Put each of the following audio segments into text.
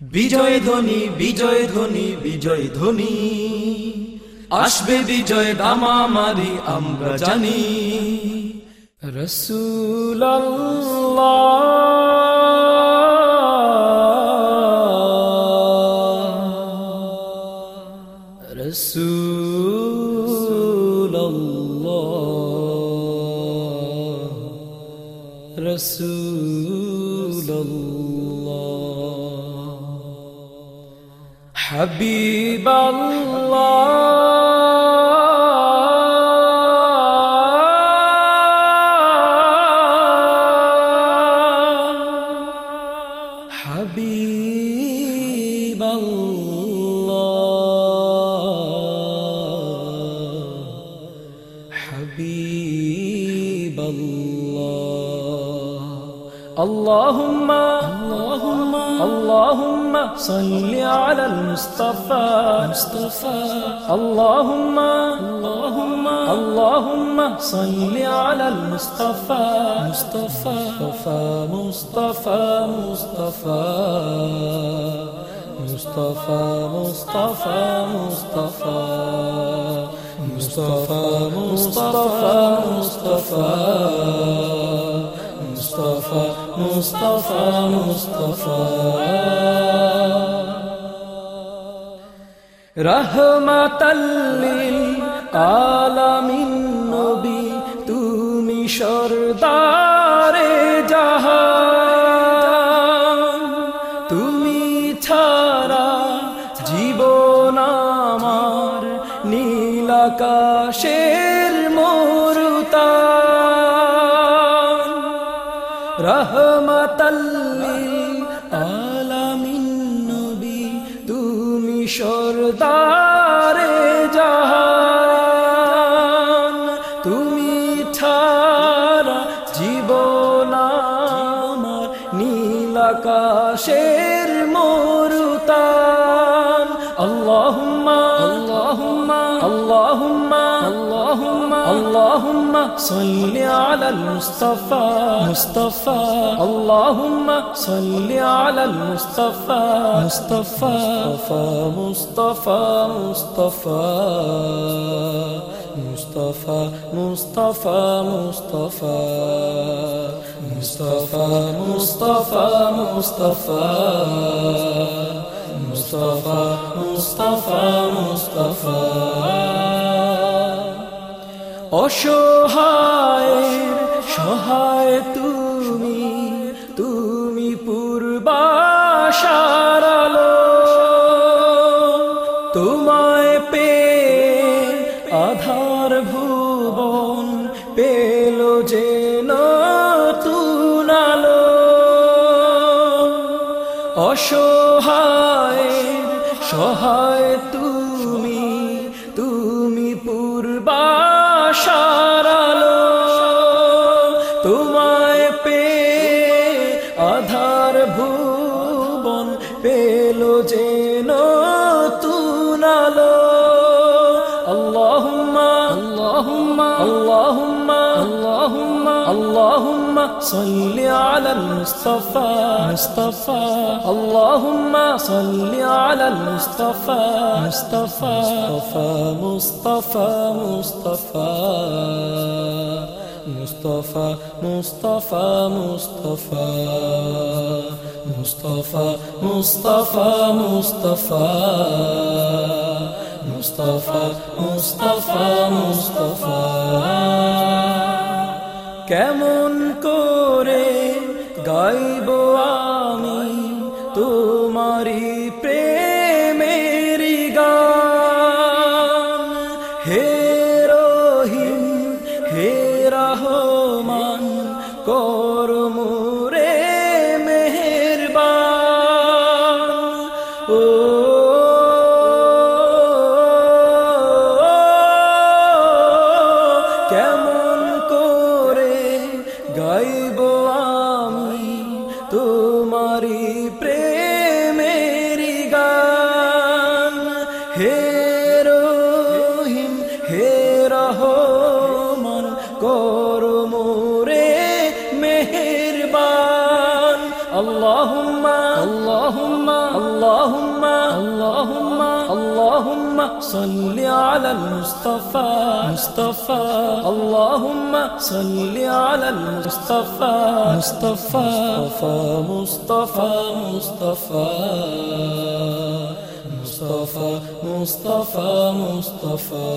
বিজয় ধ্বনি বিজয় ধ্বনি বিজয় ধ্বনি। আসবে বিজয় দামামারি আমরা জানি। রসুল রসুল রসুল حبيب الله. حبيب الله. حبيب الله. اللهم اللهم صل على المصطفى مصطفى اللهم اللهم اللهم صل على المصطفى مصطفى مصطفى مصطفى مصطفى مصطفى مصطفى مصطفى مصطفى مصطفى مصطفى মুস্তফা মুস্তফা মুস্তফা। রহমাতাল্লিল আলামিন নবী তুমি সরদারে জাহান। তুমি ছাড়া জীবন আমার রহমতাল্লিল আলামিন তুমি সরদারে জাহান। তুমি ছাড়া জীবন আমার নীল মরুতান اللهم صل على المصطفى مصطفى اللهم صل على المصطفى مصطفى مصطفى مصطفى مصطفى مصطفى مصطفى مصطفى مصطفى مصطفى مصطفى مصطفى مصطفى مصطفى অসহায়ের সহায় তুমি তুমি পূর্বাশারালো তোমায় পে আধার ভুবন পেল যে তুনালো অসহায়ের সহায় তুমি جين اللهم اللهم اللهم اللهم صل على المصطفى مصطفى اللهم صل على المصطفى مصطفى مصطفى مصطفى, مصطفى, مصطفى مصطفیٰ مصطفیٰ مصطفیٰ مصطفیٰ مصطفیٰ مصطفیٰ مصطفیٰ مصطفیٰ مصطفیٰ. کیمن کو رے گائب ও কেমন করে গাইব আমি তোমারি প্রেমের اللهم اللهم اللهم صل على المصطفى مصطفى. اللهم صل على المصطفى مصطفى مصطفى. مصطفى مصطفى. مصطفى مصطفى مصطفى.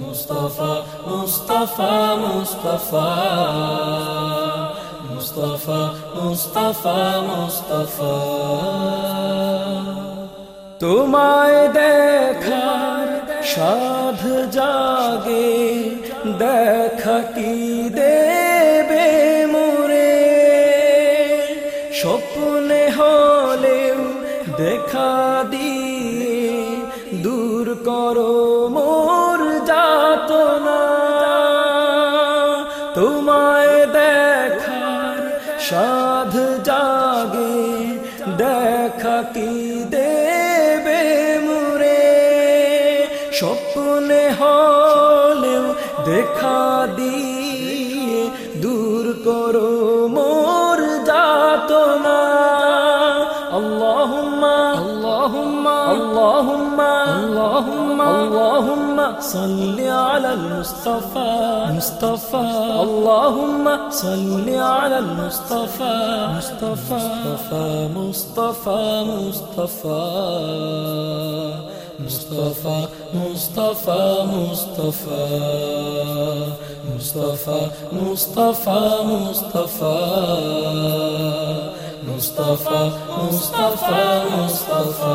مصطفى مصطفى مصطفى. মুস্তফা মুস্তফা তোমায় দেখার সাধ জাগে, দেখা কি দেবে মোরে? স্বপ্নে হলেও দেখা দিয়ে দূর করো। খাটি صل على المصطفى مصطفى اللهم صل على المصطفى مصطفى مصطفى مصطفى مصطفى مصطفى مصطفى مصطفى مصطفى مصطفى مصطفى مصطفى مصطفى